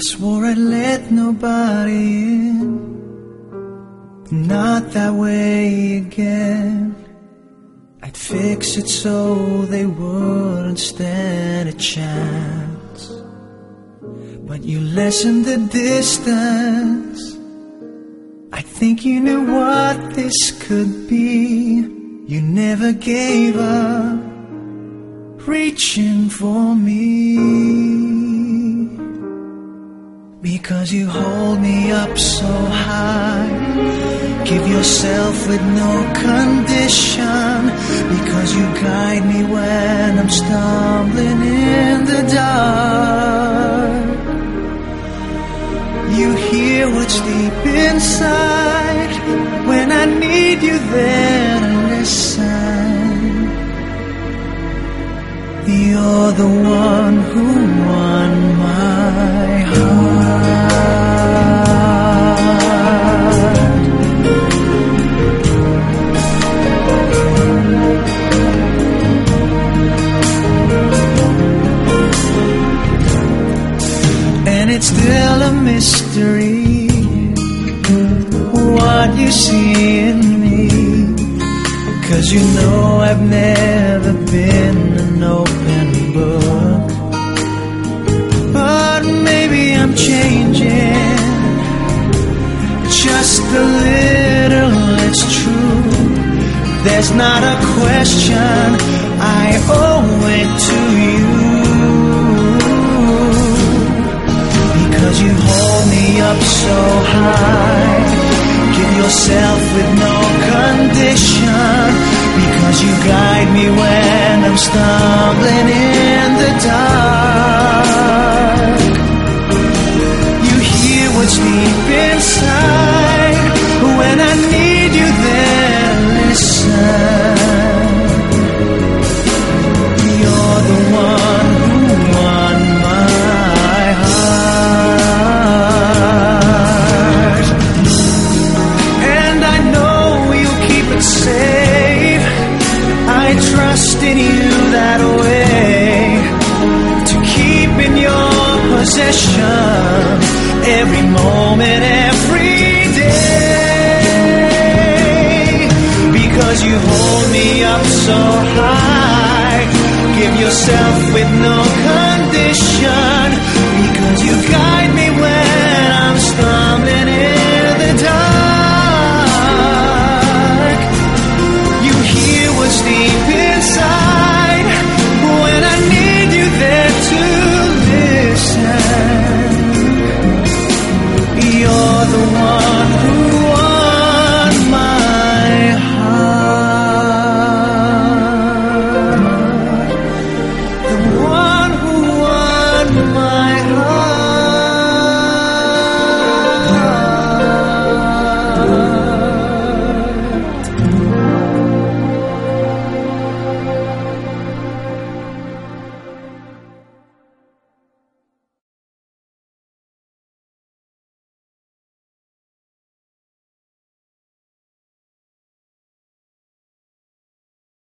swore I'd let nobody in. Not that way again. I'd fix it so they wouldn't stand a chance. But you lessened the distance. I think you knew what this could be. You never gave up reaching for me. Because you hold me up so high. Give yourself with no condition. Because you guide me when I'm stumbling in the dark. You hear what's deep inside. When I need you to listen. You're the one who it's still a mystery what you see in me. Cause you know I've never been an open book. But maybe I'm changing just a little, it's true. There's not a question, I owe it to you. With no condition. Because you guide me when I'm stumbling in yourself with no condition because you guide me when I'm stumbling in the dark. You hear what's deep inside when I need you there to listen. You're the one.